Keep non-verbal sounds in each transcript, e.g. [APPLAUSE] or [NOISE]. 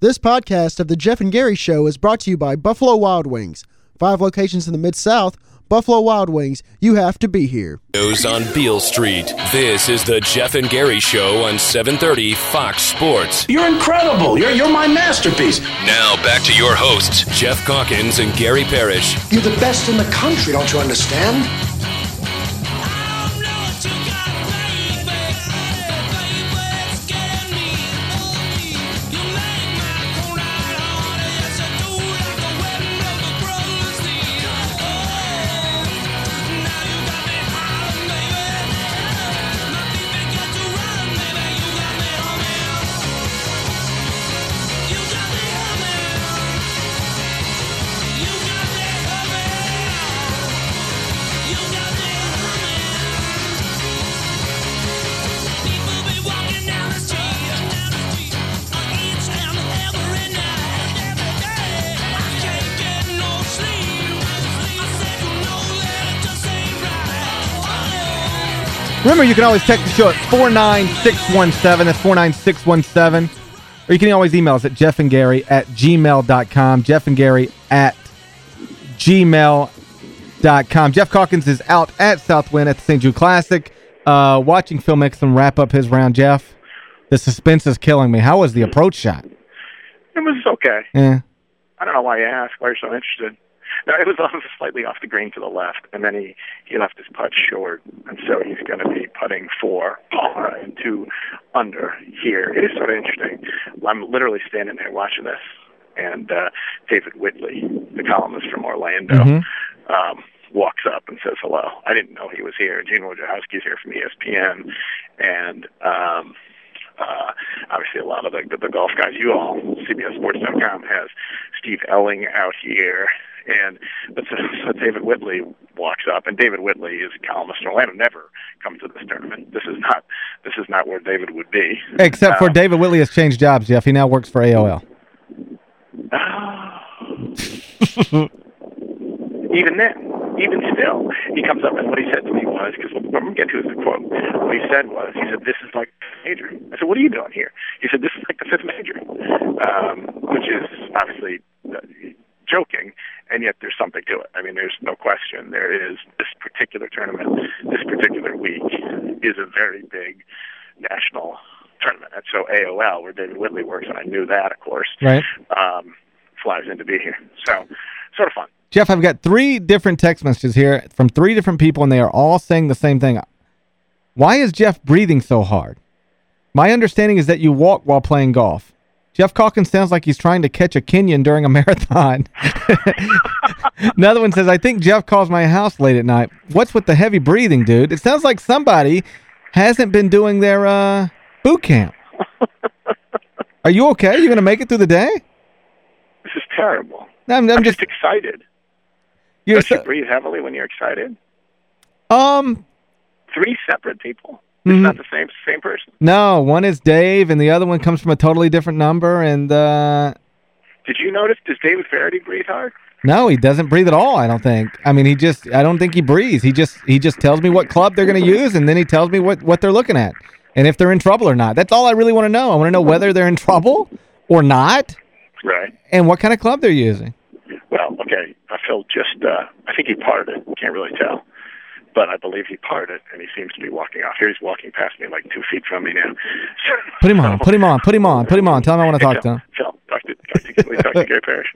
This podcast of The Geoff and Gary Show is brought to you by Buffalo Wild Wings. Five locations in the Mid-South, Buffalo Wild Wings, you have to be here. Goes on Beale Street. This is the Geoff and Gary Show on 730 Fox Sports. You're incredible. You're, you're my masterpiece. Now back to your hosts, Geoff Calkins and Gary Parrish. You're the best in the country, don't you understand? Remember, you can always text the show at 49617. That's 49617. Or you can always email us at geoffandgary at gmail.com. Geoff and Gary at gmail.com. Geoff Calkins is out at Southwind at the St. Jude Classic. Uh, watching Phil Mickelson wrap up his round, Geoff, The suspense is killing me. How was the approach shot? It was okay. Yeah. I don't know why you ask. Why you're so interested. No, it was off, slightly off the green to the left, and then he he left his putt short, and so he's going to be putting for par and two under here. It is sort of interesting. I'm literally standing there watching this, and uh, David Whitley, the columnist from Orlando, Mm-hmm. um, walks up and says hello. I didn't know he was here. Gene Wojciechowski's here from ESPN, and um, uh, obviously a lot of the, the, the golf guys. You all, CBSSports.com has Steve Elling out here, and but so, [LAUGHS] so David Whitley walks up, and David Whitley is a columnist in Orlando. Never comes to this tournament. This is not this is not where David would be. Except for Um, David Whitley has changed jobs, Geoff. He now works for AOL. [LAUGHS] even then, even still, he comes up and what he said to me was, because I'm going to get to his quote. What he said was, he said, "This is like major." I said, "What are you doing here?" He said, "This is like the fifth major," um, which is obviously uh, joking, and yet there's something to it. I mean, there's no question. There is this particular tournament, this particular week is a very big national tournament. And so AOL, where David Whitley works, and I knew that, of course, Right. um, flies in to be here. So, sort of fun. Geoff, I've got three different text messages here from three different people, and they are all saying the same thing. Why is Jeff breathing so hard? My understanding is that you walk while playing golf. Geoff Calkins sounds like he's trying to catch a Kenyan during a [LAUGHS] marathon. [LAUGHS] Another one says, I think Geoff calls my house late at night. What's with the heavy breathing, dude? It sounds like somebody hasn't been doing their uh, boot camp. [LAUGHS] Are you okay? You going to make it through the day? This is terrible. I'm, I'm I'm just... just excited. You're Don't you breathe heavily when you're excited? um, Three separate people. It's Mhm. not the same same person. No, one is Dave, and the other one comes from a totally different number. And uh, Did you notice? Does David Faraday breathe hard? no, he doesn't breathe at all. I don't think. I mean, he just. I don't think he breathes. He just. He just tells me what club they're going to use, and then he tells me what what they're looking at, and if they're in trouble or not. That's all I really want to know. I want to know whether they're in trouble or not, Right. and what kind of club they're using. Well, okay. I feel just. Uh, I think he parted it. Can't really tell, but I believe he parted, and he seems to be walking off. Here he's walking past me, like two feet from me now. [LAUGHS] Put him on. Put him on. Put him on. Put him on. Tell him I want to Hey, talk Phil, to him. Phil, talk to, talk to, talk to Gary Parrish?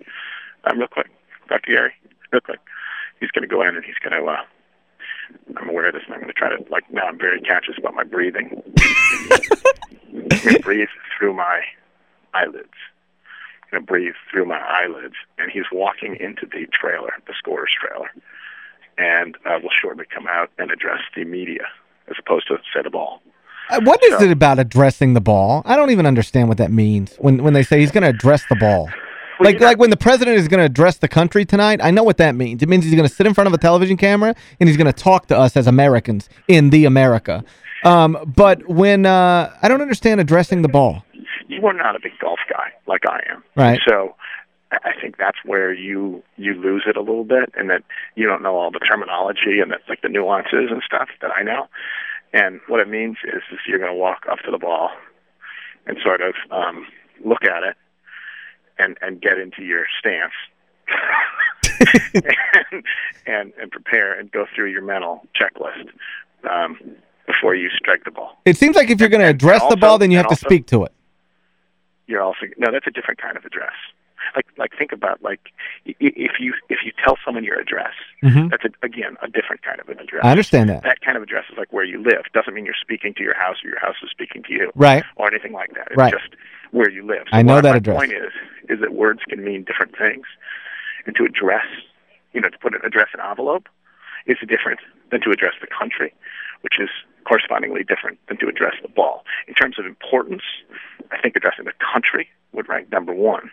Um, real quick. To Gary. Real quick. He's going to go in and he's going to, uh, I'm aware of this and I'm going to try to, like, now I'm very conscious about my breathing. I'm going to breathe through my eyelids. Going to breathe through my eyelids. And he's walking into the trailer, the scorer's trailer, and uh, will shortly come out and address the media as opposed to say the ball. Uh, What is So- it about addressing the ball? I don't even understand what that means when when they say he's going to address the ball. Well, Like you know- like when the president is going to address the country tonight, I know what that means. It means he's going to sit in front of a television camera and he's going to talk to us as Americans in the America. Um, but when uh, I don't understand addressing the ball. you are not a big golf guy like I am. Right. So I think that's where you you lose it a little bit, and that you don't know all the terminology and that's like the nuances and stuff that I know. And what it means is, is you're going to walk up to the ball and sort of um, look at it, and and get into your stance [LAUGHS] [LAUGHS] and, and and prepare and go through your mental checklist um, before you strike the ball. It seems like if you're going to address the ball, then you have and to speak to it. You're also no, that's a different kind of address. Like like think about like i- i- if you if you tell someone your address, Mhm. that's a, again a different kind of an address. I understand that. That kind of address is like where you live. Doesn't mean you're speaking to your house or your house is speaking to you. Right. Or anything like that. It's Right. just where you live. So I know that my address. point is is that words can mean different things. And to address you know, to put an address an envelope is different than to address the country, which is correspondingly different than to address the ball. In terms of importance, I think addressing the country would rank number one.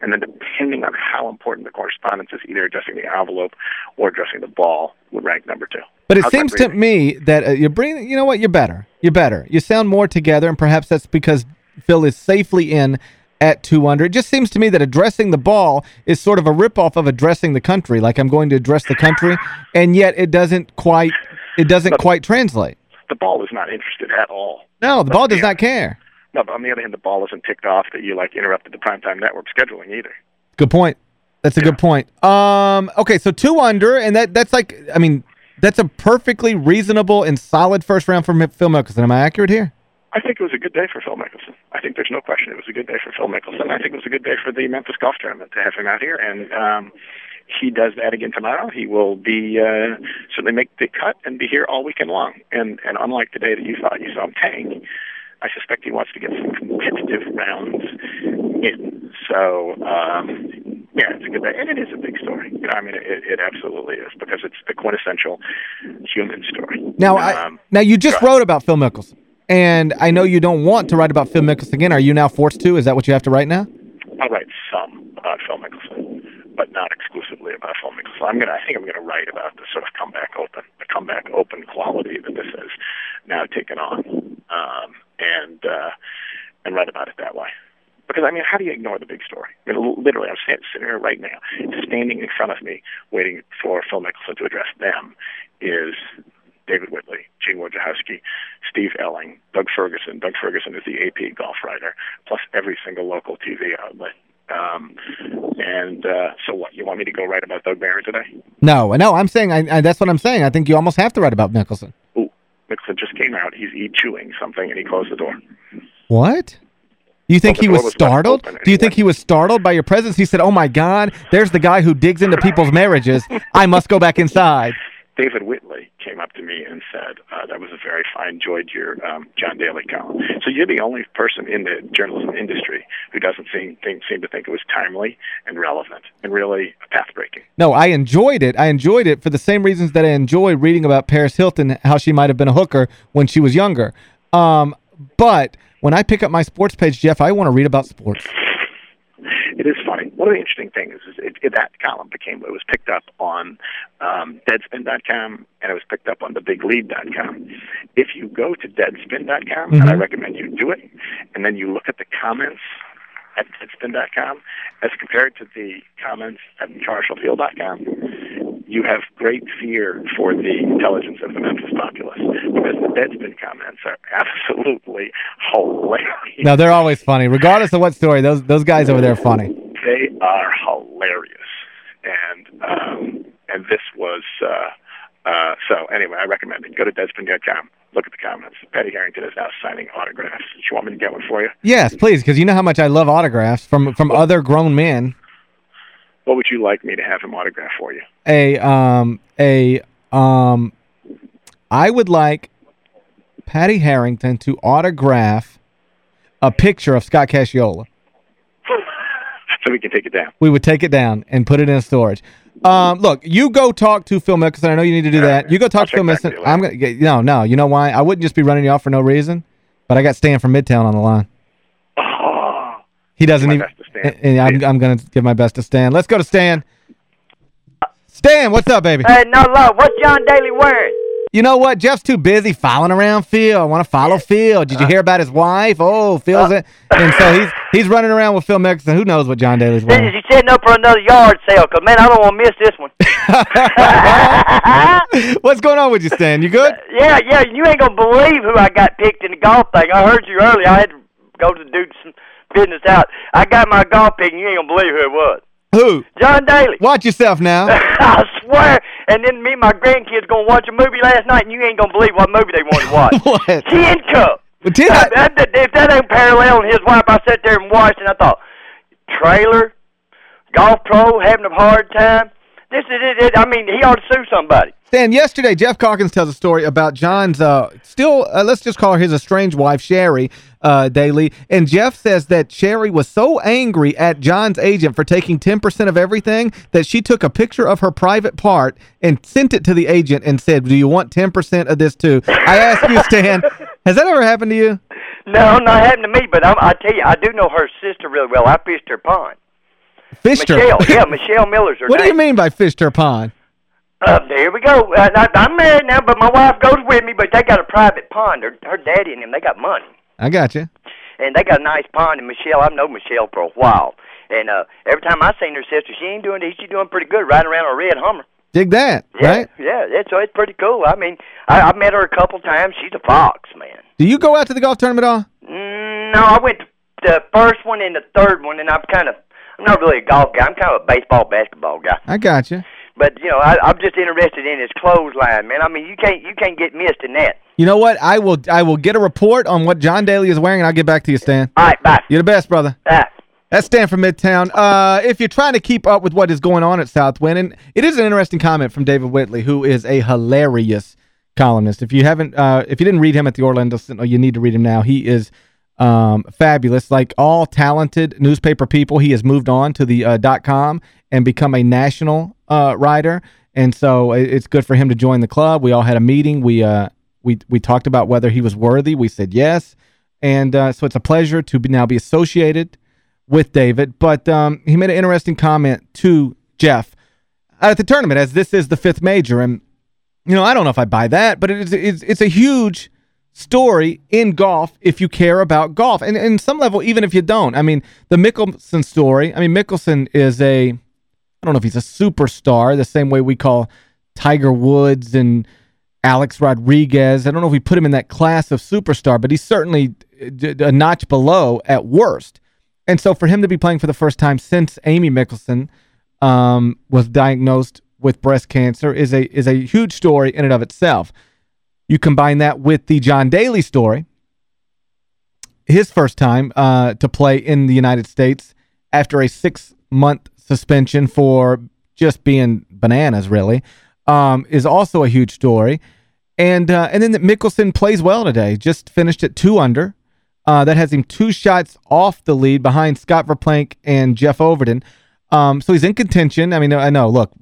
And then depending on how important the correspondence is, either addressing the envelope or addressing the ball would rank number two. But it How's seems to me that uh, you're bringing, you know what, you're better. You're better. You sound more together, and perhaps that's because Phil is safely in at 200. It just seems to me that addressing the ball is sort of a ripoff of addressing the country, like I'm going to address the country, and yet it doesn't quite it doesn't quite translate. The ball is not interested at all. No, the ball does not care. No, but on the other hand, the ball isn't ticked off that you like interrupted the primetime network scheduling either. Good point. That's a good point. Um, okay, so two under, and that that's like, I mean, that's a perfectly reasonable and solid first round for Phil Mickelson. Am I accurate here? I think it was a good day for Phil Mickelson. I think there's no question it was a good day for Phil Mickelson. I think it was a good day for the Memphis Golf Tournament to have him out here, and um, he does that again tomorrow. He will be uh, certainly make the cut and be here all weekend long. And and unlike the day that you thought you saw him tank, I suspect he wants to get some competitive rounds in. So um, yeah, it's a good day, and it is a big story. You know, I mean, it, it absolutely is because it's the quintessential human story. Now, I, Um, now you just wrote about Phil Mickelson, and I know you don't want to write about Phil Mickelson again. Are you now forced to? Is that what you have to write now? I'll write some about Phil Mickelson, but not exclusively about Phil Mickelson. I'm gonna, I think I'm gonna write about the sort of comeback open, the comeback open quality that this has now taken on, um, and uh, and write about it that way. Because I mean, how do you ignore the big story? I mean, literally, I'm sitting here right now, standing in front of me, waiting for Phil Mickelson to address them. Is David Whitley, Gene Wojciechowski, Steve Elling, Doug Ferguson. Doug Ferguson is the AP golf writer, plus every single local TV outlet. Um, and uh, so what? You want me to go write about Doug Barron today? No, no. I'm saying I, I, that's what I'm saying. I think you almost have to write about Mickelson. Ooh, Mickelson just came out. He's he chewing something, and he closed the door. What? You think Well, he was startled? Do you think he was startled by your presence? He said, "Oh my God, there's the guy who digs into people's marriages. I must go back inside." David Whitley came up to me and said, uh, "That was a very fine. Enjoyed your um, John Daly column." So you're the only person in the journalism industry who doesn't seem think, seem to think it was timely and relevant and really path breaking. No, I enjoyed it. I enjoyed it for the same reasons that I enjoy reading about Paris Hilton, how she might have been a hooker when she was younger. Um, but when I pick up my sports page, Geoff, I want to read about sports. It is funny. One of the interesting things is it, it, that column became it was picked up on um, Deadspin.com and it was picked up on TheBigLead.com. If you go to Deadspin.com, and I Mhm. recommend you do it, and then you look at the comments at Deadspin.com as compared to the comments at CommercialAppeal.com, you have great fear for the intelligence of the Memphis populace because the Deadspin comments are absolutely [LAUGHS] hilarious. No, they're always funny. Regardless of what story, those those guys over there are funny. They are hilarious, and um, and this was uh, uh, so. Anyway, I recommend it. Go to Deadspin.com. Look at the comments. Paddy Harrington is now signing autographs. Do you want me to get one for you? Yes, please, because you know how much I love autographs from from other grown men. What would you like me to have him autograph for you? A um a um I would like Paddy Harrington to autograph a picture of Scott Casciola. So we can take it down. We would take it down and put it in storage. Um, look, you go talk to Phil Mickelson. I know you need to do that. You go I'll talk to Phil check Mickelson. to I'm gonna get no, no. You know why? I wouldn't just be running you off for no reason. But I got Stan from Midtown on the line. Oh, He doesn't my even. best to Stan. and- and I'm I'm gonna give my best to Stan. Let's go to Stan. Stan, what's up, baby? Hey, no love. What's John Daly wearing? You know what? Geoff's too busy following around Phil. I want to follow Phil. Did you hear about his wife? Oh, Phil's uh. it. And so he's he's running around with Phil Mickelson. Who knows what John Daly's Is wearing? he setting up for another yard sale? Cause man, I don't want to miss this one. [LAUGHS] What's going on with you, Stan? You good? [LAUGHS] yeah, yeah. You ain't gonna believe who I got picked in the golf thing. I heard you earlier. I had to go to do some business out. I got my golf pick, and you ain't gonna believe who it was. Who? John Daly. Watch yourself now. [LAUGHS] I swear. And then me and my grandkids gonna watch a movie last night, and you ain't gonna believe what movie they wanted to watch. [LAUGHS] What? Tin Cup. Tin- That- that- that- if that ain't parallel and his wife, I sat there and watched, and I thought, trailer, golf pro, having a hard time. This is it. it- I mean, he ought to sue somebody. Stan, yesterday, Geoff Calkins tells a story about John's, uh, still, uh, let's just call her his estranged wife, Sherry uh, Daly. And Geoff says that Sherry was so angry at John's agent for taking 10% of everything that she took a picture of her private part and sent it to the agent and said, do you want 10% of this too? I ask you, Stan, [LAUGHS] has that ever happened to you? No, not happened to me, but I, I tell you, I do know her sister really well. I fished her pond. Fished her. Michelle, yeah, Michelle Miller's her What do you mean by fished her pond? Uh, there we go. Uh, I, I'm married now, but my wife goes with me. But they got a private pond. Her, her daddy and them, they got money, I got you. and they got a nice pond. And Michelle, I've known Michelle for a while, and uh, every time I seen her sister, she ain't doing. She's doing pretty good, riding around a red Hummer. Dig that, Yeah, right? yeah, it's it's pretty cool. I mean, I, I've met her a couple times. She's a fox, man. Do you go out to the golf tournament at all? Mm, no, I went to the first one and the third one, and I'm kind of. I'm not really a golf guy. I'm kind of a baseball, basketball guy. I got you. But you know, I, I'm just interested in his clothesline, man. I mean, you can't you can't get missed in that. You know what? I will I will get a report on what John Daly is wearing, and I'll get back to you, Stan. All right, bye. You're the best, brother. Ah. That's Stan from Midtown. Uh, if you're trying to keep up with what is going on at Southwind, and it is an interesting comment from David Whitley, who is a hilarious columnist. If you haven't, uh, if you didn't read him at the Orlando Sentinel, you need to read him now. He is um, fabulous. Like all talented newspaper people, he has moved on to the uh, .com and become a national uh, writer. And so it's good for him to join the club. We all had a meeting. We uh, we we talked about whether he was worthy. We said yes. And uh, so it's a pleasure to be now be associated with David. But um, he made an interesting comment to Geoff at the tournament, as this is the fifth major. And, you know, I don't know if I buy that, but it is, it's, it's a huge story in golf if you care about golf. And in some level, even if you don't. I mean, the Mickelson story, I mean, Mickelson is a, don't know if he's a superstar, the same way we call Tiger Woods and Alex Rodriguez. I don't know if we put him in that class of superstar, but he's certainly a notch below at worst. And so for him to be playing for the first time since Amy Mickelson um, was diagnosed with breast cancer is a is a huge story in and of itself. You combine that with the John Daly story, his first time uh, to play in the United States after a six-month suspension for just being bananas, really, um, is also a huge story. And uh, and then that Mickelson plays well today. Just finished at two under. Uh, that has him two shots off the lead behind Scott Verplank and Jeff Overton. Um, so he's in contention. I mean, I know, look,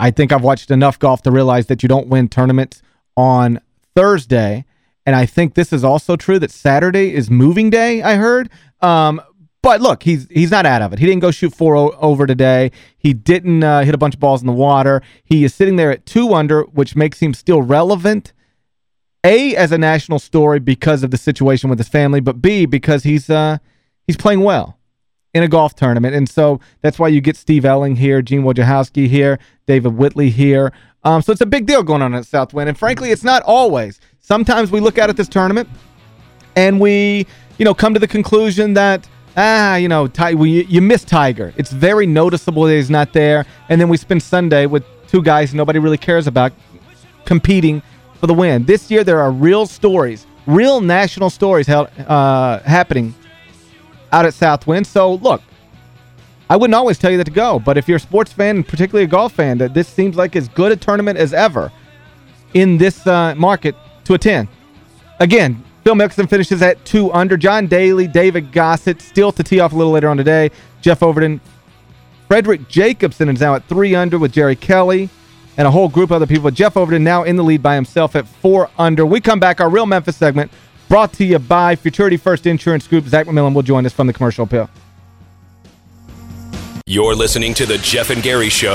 I think I've watched enough golf to realize that you don't win tournaments on Thursday. And I think this is also true that Saturday is moving day, I heard. Um, but look, he's he's not out of it. He didn't go shoot four over today. He didn't uh, hit a bunch of balls in the water. He is sitting there at two under, which makes him still relevant. A, as a national story because of the situation with his family, but B, because he's uh, he's playing well in a golf tournament. And so that's why you get Steve Elling here, Gene Wojciechowski here, David Whitley here. Um, so it's a big deal going on at Southwind. And frankly, it's not always. Sometimes we look out at this tournament and we, you know, come to the conclusion that, ah, you know, Ty we, you miss Tiger. It's very noticeable that he's not there. And then we spend Sunday with two guys nobody really cares about competing for the win. This year, there are real stories, real national stories held, uh, happening out at Southwind. So, look, I wouldn't always tell you that to go, but if you're a sports fan, particularly a golf fan, that this seems like as good a tournament as ever in this uh, market to attend. Again, Phil Mickelson finishes at two under. John Daly, David Gossett, still to tee off a little later on today. Jeff Overton. Fredrik Jacobson is now at three under with Jerry Kelly and a whole group of other people. Jeff Overton now in the lead by himself at four under. We come back, our Real Memphis segment, brought to you by Futurity First Insurance Group. Zach McMillan will join us from the commercial appeal. You're listening to The Geoff and Gary Show.